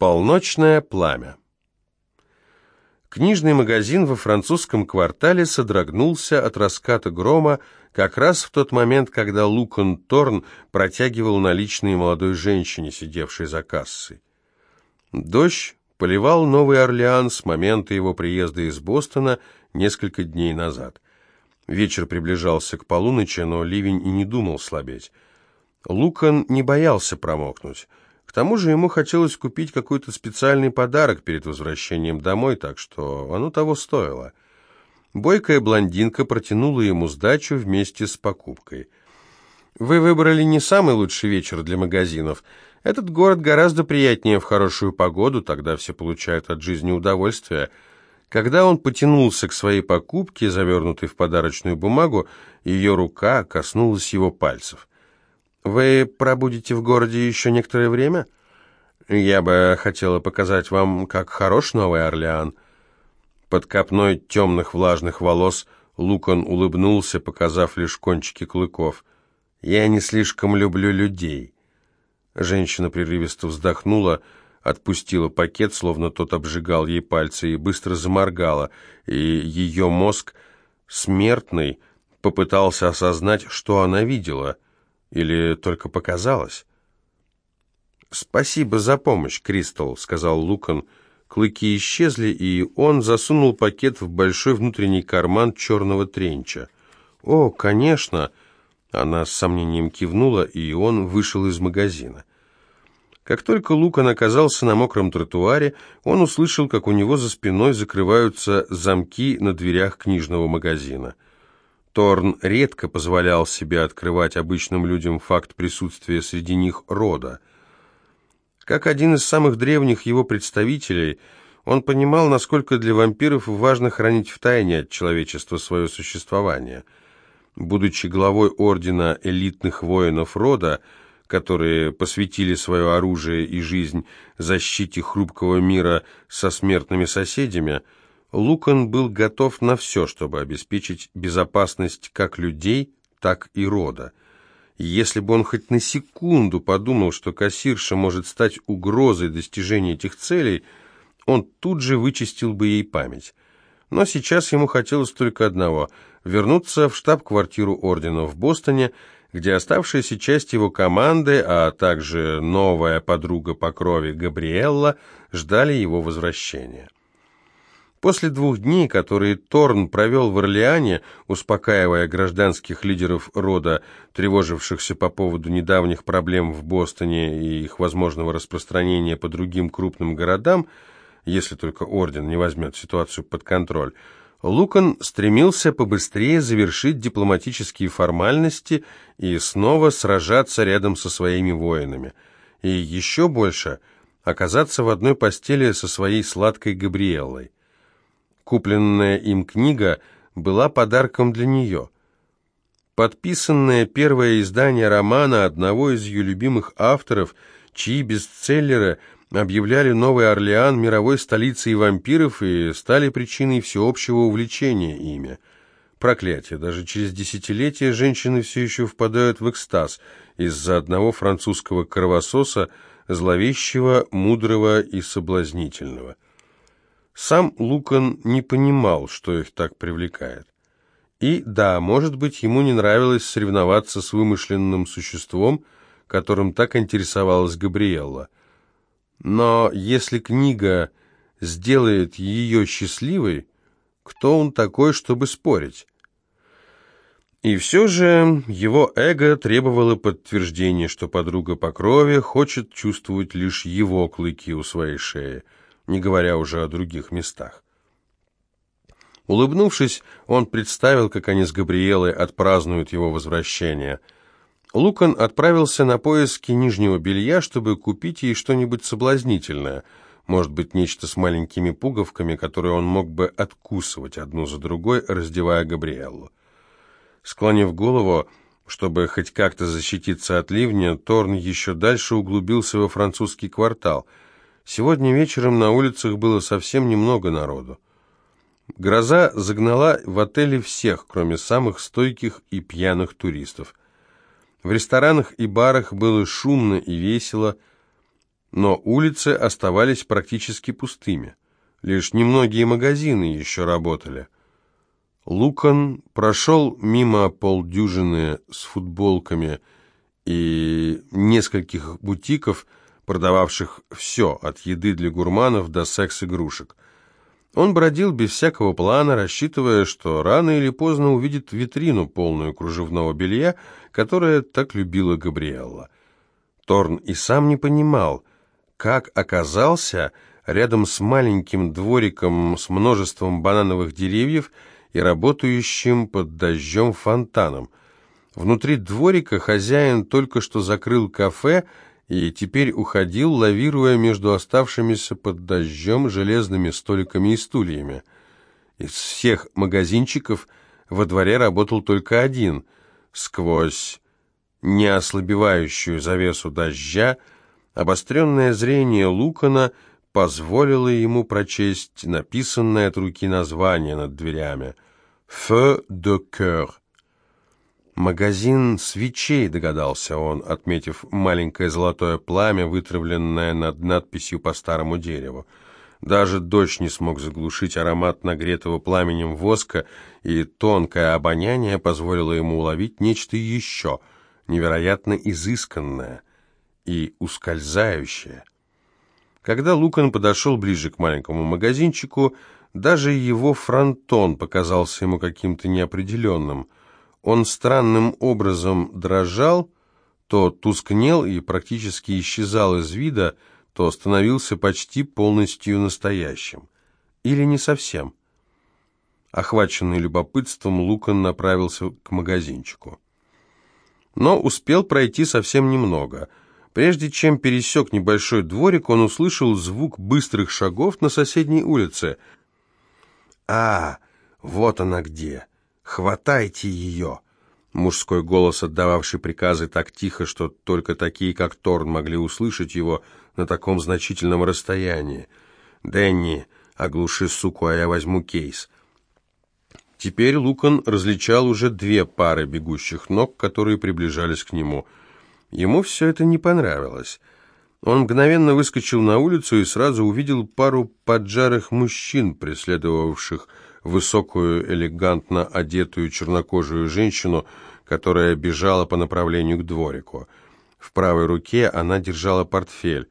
Полночное пламя. Книжный магазин во французском квартале содрогнулся от раската грома как раз в тот момент, когда Лукан Торн протягивал наличные молодой женщине, сидевшей за кассой. Дождь поливал Новый Орлеан с момента его приезда из Бостона несколько дней назад. Вечер приближался к полуночи, но ливень и не думал слабеть. Лукан не боялся промокнуть. К тому же ему хотелось купить какой-то специальный подарок перед возвращением домой, так что оно того стоило. Бойкая блондинка протянула ему сдачу вместе с покупкой. «Вы выбрали не самый лучший вечер для магазинов. Этот город гораздо приятнее в хорошую погоду, тогда все получают от жизни удовольствие». Когда он потянулся к своей покупке, завернутой в подарочную бумагу, ее рука коснулась его пальцев. Вы пробудете в городе еще некоторое время? Я бы хотела показать вам, как хорош Новый Орлеан. Под копной темных влажных волос Лукан улыбнулся, показав лишь кончики клыков. «Я не слишком люблю людей». Женщина прерывисто вздохнула, отпустила пакет, словно тот обжигал ей пальцы, и быстро заморгала, и ее мозг, смертный, попытался осознать, что она видела — или только показалось? «Спасибо за помощь, Кристал», — сказал Лукан. Клыки исчезли, и он засунул пакет в большой внутренний карман черного тренча. «О, конечно!» Она с сомнением кивнула, и он вышел из магазина. Как только Лукан оказался на мокром тротуаре, он услышал, как у него за спиной закрываются замки на дверях книжного магазина. Торн редко позволял себе открывать обычным людям факт присутствия среди них рода. Как один из самых древних его представителей, он понимал, насколько для вампиров важно хранить в тайне от человечества свое существование. Будучи главой ордена элитных воинов рода, которые посвятили свое оружие и жизнь защите хрупкого мира со смертными соседями – Лукан был готов на все, чтобы обеспечить безопасность как людей, так и рода. Если бы он хоть на секунду подумал, что кассирша может стать угрозой достижения этих целей, он тут же вычистил бы ей память. Но сейчас ему хотелось только одного – вернуться в штаб-квартиру Ордена в Бостоне, где оставшаяся часть его команды, а также новая подруга по крови Габриэлла ждали его возвращения. После двух дней, которые Торн провел в Орлеане, успокаивая гражданских лидеров рода, тревожившихся по поводу недавних проблем в Бостоне и их возможного распространения по другим крупным городам, если только Орден не возьмет ситуацию под контроль, Лукан стремился побыстрее завершить дипломатические формальности и снова сражаться рядом со своими воинами. И еще больше оказаться в одной постели со своей сладкой Габриэллой. Купленная им книга была подарком для нее. Подписанное первое издание романа одного из ее любимых авторов, чьи бестселлеры объявляли Новый Орлеан мировой столицей вампиров и стали причиной всеобщего увлечения ими. Проклятие, даже через десятилетия женщины все еще впадают в экстаз из-за одного французского кровососа, зловещего, мудрого и соблазнительного. Сам Лукан не понимал, что их так привлекает. И да, может быть, ему не нравилось соревноваться с вымышленным существом, которым так интересовалась Габриэлла. Но если книга сделает ее счастливой, кто он такой, чтобы спорить? И все же его эго требовало подтверждения, что подруга по крови хочет чувствовать лишь его клыки у своей шеи – не говоря уже о других местах. Улыбнувшись, он представил, как они с Габриэлой отпразднуют его возвращение. Лукан отправился на поиски нижнего белья, чтобы купить ей что-нибудь соблазнительное, может быть, нечто с маленькими пуговками, которые он мог бы откусывать одну за другой, раздевая Габриэллу. Склонив голову, чтобы хоть как-то защититься от ливня, Торн еще дальше углубился во французский квартал – Сегодня вечером на улицах было совсем немного народу. Гроза загнала в отеле всех, кроме самых стойких и пьяных туристов. В ресторанах и барах было шумно и весело. но улицы оставались практически пустыми. Лишь немногие магазины еще работали. Лукан прошел мимо полдюжины с футболками и нескольких бутиков, продававших все, от еды для гурманов до секс-игрушек. Он бродил без всякого плана, рассчитывая, что рано или поздно увидит витрину, полную кружевного белья, которое так любила Габриэлла. Торн и сам не понимал, как оказался рядом с маленьким двориком с множеством банановых деревьев и работающим под дождем фонтаном. Внутри дворика хозяин только что закрыл кафе и теперь уходил, лавируя между оставшимися под дождем железными столиками и стульями. Из всех магазинчиков во дворе работал только один. Сквозь неослабевающую завесу дождя обостренное зрение Лукана позволило ему прочесть написанное от руки название над дверями «Feu de coeur» «Магазин свечей», — догадался он, отметив маленькое золотое пламя, вытравленное над надписью по старому дереву. Даже дождь не смог заглушить аромат нагретого пламенем воска, и тонкое обоняние позволило ему уловить нечто еще, невероятно изысканное и ускользающее. Когда Лукан подошел ближе к маленькому магазинчику, даже его фронтон показался ему каким-то неопределенным — он странным образом дрожал, то тускнел и практически исчезал из вида, то становился почти полностью настоящим. Или не совсем. Охваченный любопытством, Лукан направился к магазинчику. Но успел пройти совсем немного. Прежде чем пересек небольшой дворик, он услышал звук быстрых шагов на соседней улице. «А, вот она где!» «Хватайте ее!» Мужской голос, отдававший приказы так тихо, что только такие, как Торн, могли услышать его на таком значительном расстоянии. «Дэнни, оглуши суку, а я возьму кейс». Теперь Лукан различал уже две пары бегущих ног, которые приближались к нему. Ему все это не понравилось. Он мгновенно выскочил на улицу и сразу увидел пару поджарых мужчин, преследовавших высокую, элегантно одетую чернокожую женщину, которая бежала по направлению к дворику. В правой руке она держала портфель,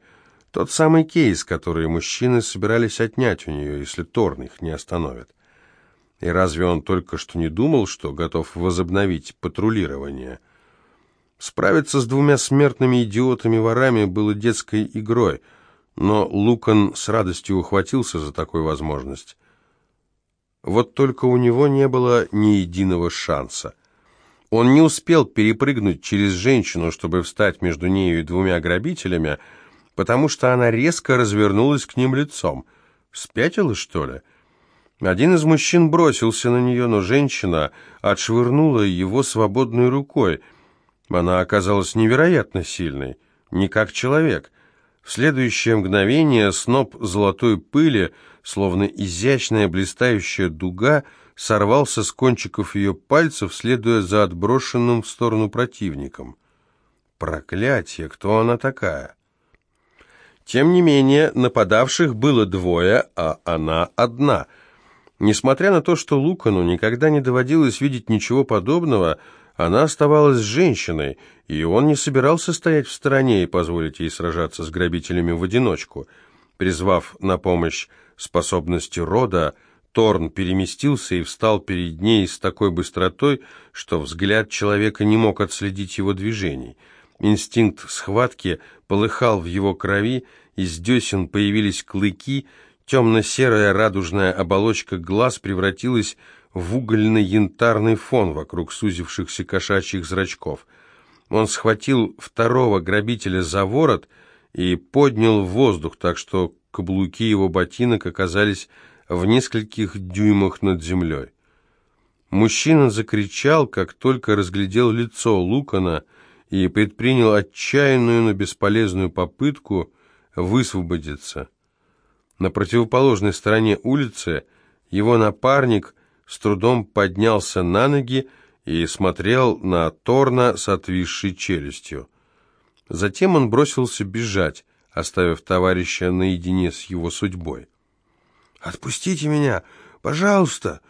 тот самый кейс, который мужчины собирались отнять у нее, если Торн их не остановит. И разве он только что не думал, что готов возобновить патрулирование? Справиться с двумя смертными идиотами-ворами было детской игрой, но Лукан с радостью ухватился за такую возможность. Вот только у него не было ни единого шанса. Он не успел перепрыгнуть через женщину, чтобы встать между нею и двумя грабителями, потому что она резко развернулась к ним лицом. Спятила, что ли? Один из мужчин бросился на нее, но женщина отшвырнула его свободной рукой. Она оказалась невероятно сильной, не как человек. В следующее мгновение сноп золотой пыли — словно изящная блистающая дуга, сорвался с кончиков ее пальцев, следуя за отброшенным в сторону противником. Проклятие, кто она такая? Тем не менее, нападавших было двое, а она одна. Несмотря на то, что Лукану никогда не доводилось видеть ничего подобного, она оставалась женщиной, и он не собирался стоять в стороне и позволить ей сражаться с грабителями в одиночку. Призвав на помощь способности рода, Торн переместился и встал перед ней с такой быстротой, что взгляд человека не мог отследить его движений. Инстинкт схватки полыхал в его крови, из десен появились клыки, темно-серая радужная оболочка глаз превратилась в угольно-янтарный фон вокруг сузившихся кошачьих зрачков. Он схватил второго грабителя за ворот и поднял в воздух, так что Каблуки его ботинок оказались в нескольких дюймах над землей. Мужчина закричал, как только разглядел лицо Лукана и предпринял отчаянную, но бесполезную попытку высвободиться. На противоположной стороне улицы его напарник с трудом поднялся на ноги и смотрел на Торна с отвисшей челюстью. Затем он бросился бежать, оставив товарища наедине с его судьбой. «Отпустите меня, пожалуйста!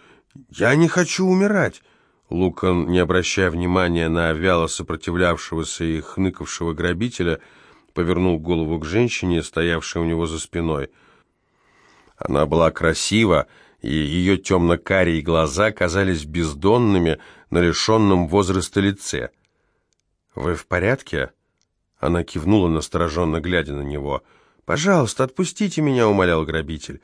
Я не хочу умирать!» Лукан, не обращая внимания на вяло сопротивлявшегося и хныкавшего грабителя, повернул голову к женщине, стоявшей у него за спиной. Она была красива, и ее темно-карие глаза казались бездонными на лишенном возраста лице. «Вы в порядке?» Она кивнула, настороженно глядя на него. «Пожалуйста, отпустите меня», — умолял грабитель.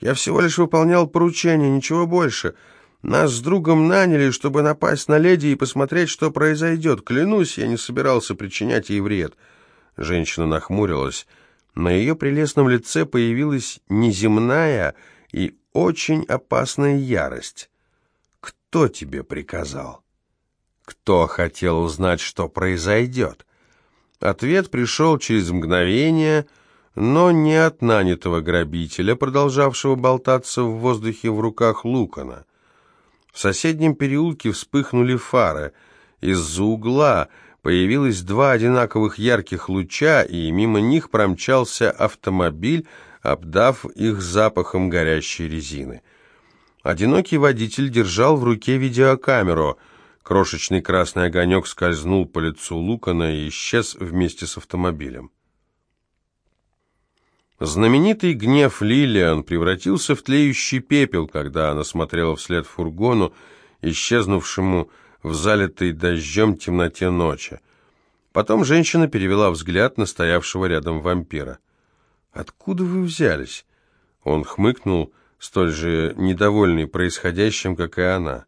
«Я всего лишь выполнял поручение, ничего больше. Нас с другом наняли, чтобы напасть на леди и посмотреть, что произойдет. Клянусь, я не собирался причинять ей вред». Женщина нахмурилась. На ее прелестном лице появилась неземная и очень опасная ярость. «Кто тебе приказал?» «Кто хотел узнать, что произойдет?» Ответ пришел через мгновение, но не от нанятого грабителя, продолжавшего болтаться в воздухе в руках Лукана. В соседнем переулке вспыхнули фары. Из-за угла появилось два одинаковых ярких луча, и мимо них промчался автомобиль, обдав их запахом горящей резины. Одинокий водитель держал в руке видеокамеру. Крошечный красный огонек скользнул по лицу Лукана и исчез вместе с автомобилем. Знаменитый гнев Лилиан превратился в тлеющий пепел, когда она смотрела вслед фургону, исчезнувшему в залитой дождем темноте ночи. Потом женщина перевела взгляд на стоявшего рядом вампира. «Откуда вы взялись?» Он хмыкнул, столь же недовольный происходящим, как и она.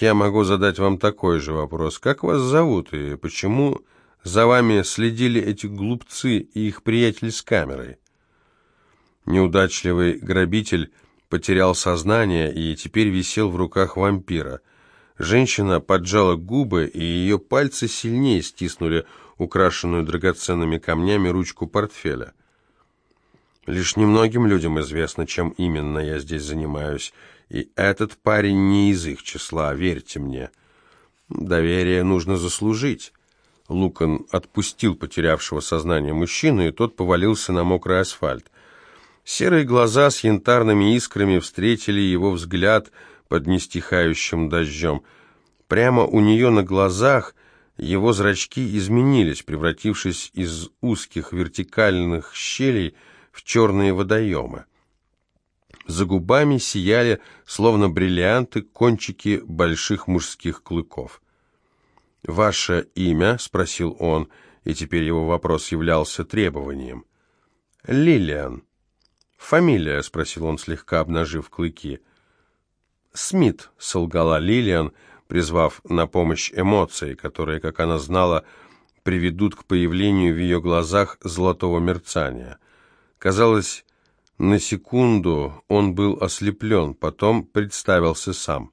«Я могу задать вам такой же вопрос. Как вас зовут и почему за вами следили эти глупцы и их приятель с камерой?» Неудачливый грабитель потерял сознание и теперь висел в руках вампира. Женщина поджала губы, и ее пальцы сильнее стиснули украшенную драгоценными камнями ручку портфеля. Лишь немногим людям известно, чем именно я здесь занимаюсь, и этот парень не из их числа, верьте мне. Доверие нужно заслужить. Лукан отпустил потерявшего сознание мужчину, и тот повалился на мокрый асфальт. Серые глаза с янтарными искрами встретили его взгляд под нестихающим дождем. Прямо у нее на глазах его зрачки изменились, превратившись из узких вертикальных щелей в черные водоемы. За губами сияли, словно бриллианты, кончики больших мужских клыков. «Ваше имя?» — спросил он, и теперь его вопрос являлся требованием. «Лилиан». «Фамилия?» — спросил он, слегка обнажив клыки. «Смит», — солгала Лилиан, призвав на помощь эмоции, которые, как она знала, приведут к появлению в ее глазах золотого мерцания. Казалось, на секунду он был ослеплен, потом представился сам.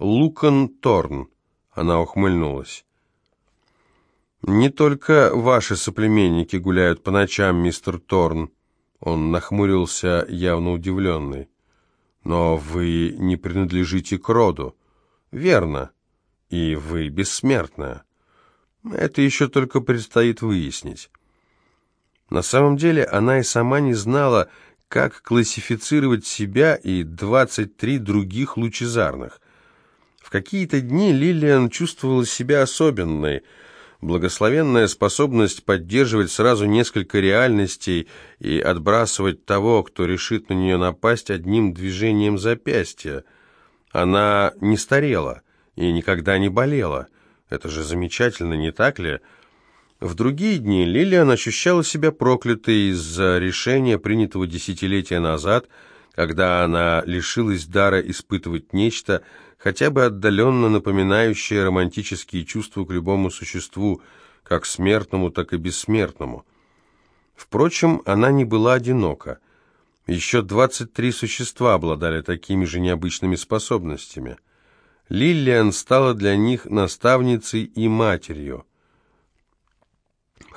«Лукан Торн», — она ухмыльнулась. «Не только ваши соплеменники гуляют по ночам, мистер Торн», он нахмурился, явно удивленный. «Но вы не принадлежите к роду». «Верно. И вы бессмертная. Это еще только предстоит выяснить». На самом деле она и сама не знала, как классифицировать себя и 23 других лучезарных. В какие-то дни Лилиан чувствовала себя особенной – Благословенная способность поддерживать сразу несколько реальностей и отбрасывать того, кто решит на нее напасть одним движением запястья. Она не старела и никогда не болела. Это же замечательно, не так ли? В другие дни Лилиан ощущала себя проклятой из-за решения, принятого десятилетия назад, когда она лишилась дара испытывать нечто, хотя бы отдаленно напоминающее романтические чувства к любому существу, как смертному, так и бессмертному. Впрочем, она не была одинока. Еще 23 существа обладали такими же необычными способностями. Лиллиан стала для них наставницей и матерью,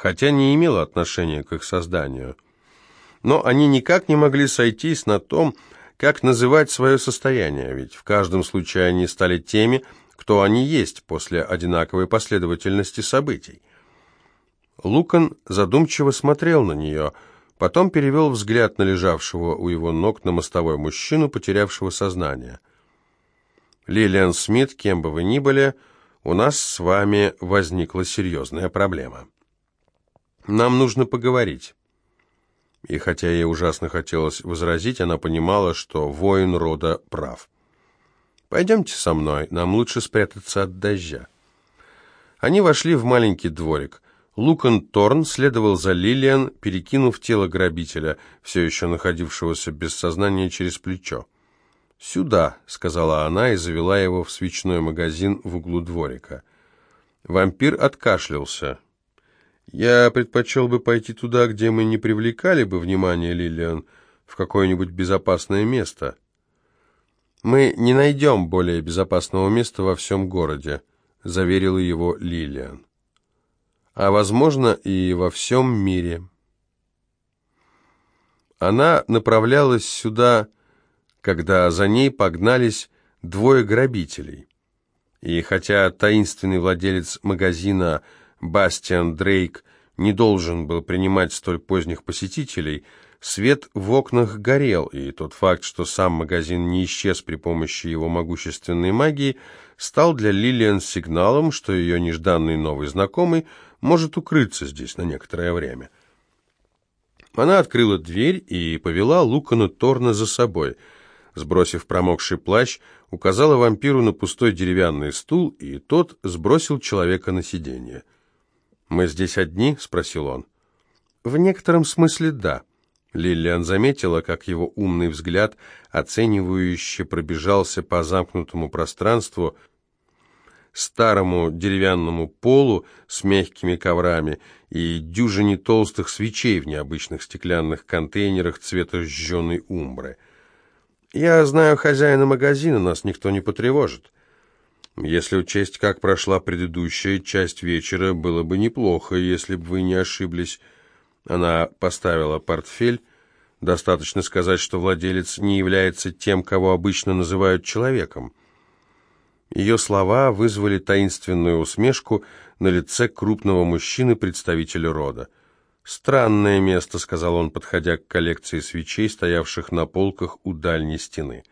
хотя не имела отношения к их созданию. Но они никак не могли сойтись на том, как называть свое состояние, ведь в каждом случае они стали теми, кто они есть после одинаковой последовательности событий. Лукан задумчиво смотрел на нее, потом перевел взгляд на лежавшего у его ног на мостовой мужчину, потерявшего сознание. «Лилиан Смит, кем бы вы ни были, у нас с вами возникла серьезная проблема. Нам нужно поговорить». И хотя ей ужасно хотелось возразить, она понимала, что воин рода прав. «Пойдемте со мной, нам лучше спрятаться от дождя». Они вошли в маленький дворик. Лукан Торн следовал за Лилиан, перекинув тело грабителя, все еще находившегося без сознания, через плечо. «Сюда», — сказала она и завела его в свечной магазин в углу дворика. Вампир откашлялся. «Я предпочел бы пойти туда, где мы не привлекали бы внимание, Лилиан, в какое-нибудь безопасное место». «Мы не найдем более безопасного места во всем городе», — заверила его Лилиан. «А, возможно, и во всем мире». Она направлялась сюда, когда за ней погнались двое грабителей. И хотя таинственный владелец магазина Бастиан Дрейк не должен был принимать столь поздних посетителей, свет в окнах горел, и тот факт, что сам магазин не исчез при помощи его могущественной магии, стал для Лилиан сигналом, что ее нежданный новый знакомый может укрыться здесь на некоторое время. Она открыла дверь и повела Лукана Торна за собой. Сбросив промокший плащ, указала вампиру на пустой деревянный стул, и тот сбросил человека на сиденье. «Мы здесь одни?» — спросил он. «В некотором смысле да». Лилиан заметила, как его умный взгляд оценивающе пробежался по замкнутому пространству, старому деревянному полу с мягкими коврами и дюжине толстых свечей в необычных стеклянных контейнерах цвета жженой умбры. «Я знаю хозяина магазина, нас никто не потревожит». Если учесть, как прошла предыдущая часть вечера, было бы неплохо, если бы вы не ошиблись. Она поставила портфель. Достаточно сказать, что владелец не является тем, кого обычно называют человеком. Ее слова вызвали таинственную усмешку на лице крупного мужчины, представителя рода. «Странное место», — сказал он, подходя к коллекции свечей, стоявших на полках у дальней стены.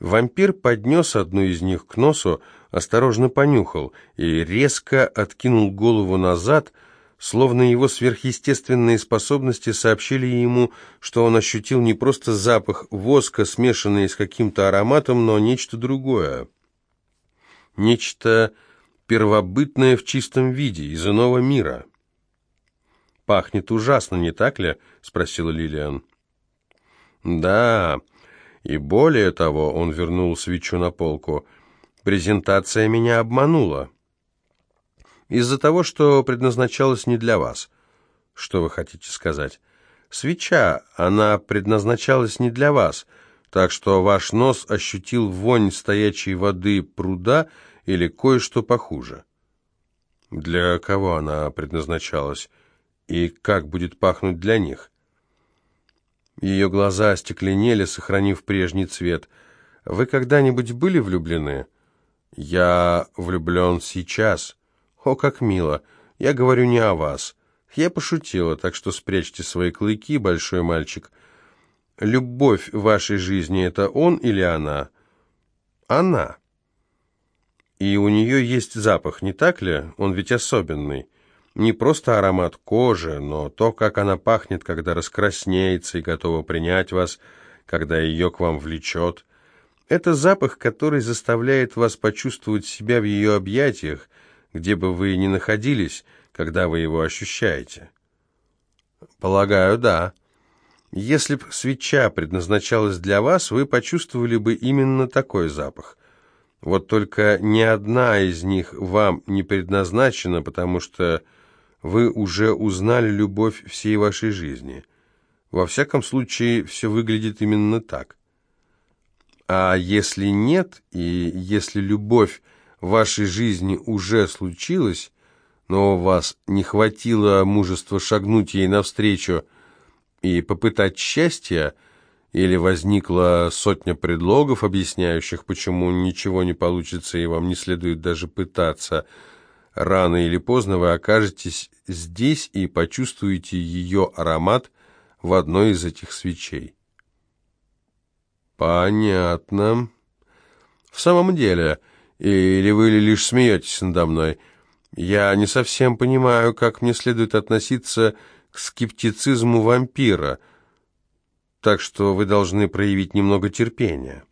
Вампир поднес одну из них к носу, осторожно понюхал и резко откинул голову назад, словно его сверхъестественные способности сообщили ему, что он ощутил не просто запах воска, смешанный с каким-то ароматом, но нечто другое. Нечто первобытное в чистом виде, из иного мира. «Пахнет ужасно, не так ли?» — спросила Лилиан. «Да, и более того, он вернул свечу на полку. Презентация меня обманула. Из-за того, что предназначалась не для вас. Что вы хотите сказать? Свеча, она предназначалась не для вас, так что ваш нос ощутил вонь стоячей воды пруда или кое-что похуже. Для кого она предназначалась? И как будет пахнуть для них? Ее глаза остекленели, сохранив прежний цвет. «Вы когда-нибудь были влюблены?» «Я влюблен сейчас». «О, как мило! Я говорю не о вас. Я пошутила, так что спрячьте свои клыки, большой мальчик. Любовь в вашей жизни — это он или она?» «Она». «И у нее есть запах, не так ли? Он ведь особенный». Не просто аромат кожи, но то, как она пахнет, когда раскраснеется и готова принять вас, когда ее к вам влечет. Это запах, который заставляет вас почувствовать себя в ее объятиях, где бы вы ни находились, когда вы его ощущаете. Полагаю, да. Если б свеча предназначалась для вас, вы почувствовали бы именно такой запах. Вот только ни одна из них вам не предназначена, потому что вы уже узнали любовь всей вашей жизни. Во всяком случае, все выглядит именно так. А если нет, и если любовь вашей жизни уже случилась, но у вас не хватило мужества шагнуть ей навстречу и попытать счастья, или возникла сотня предлогов, объясняющих, почему ничего не получится и вам не следует даже пытаться – Рано или поздно вы окажетесь здесь и почувствуете ее аромат в одной из этих свечей. Понятно. В самом деле, или вы лишь смеетесь надо мной? Я не совсем понимаю, как мне следует относиться к скептицизму вампира, так что вы должны проявить немного терпения.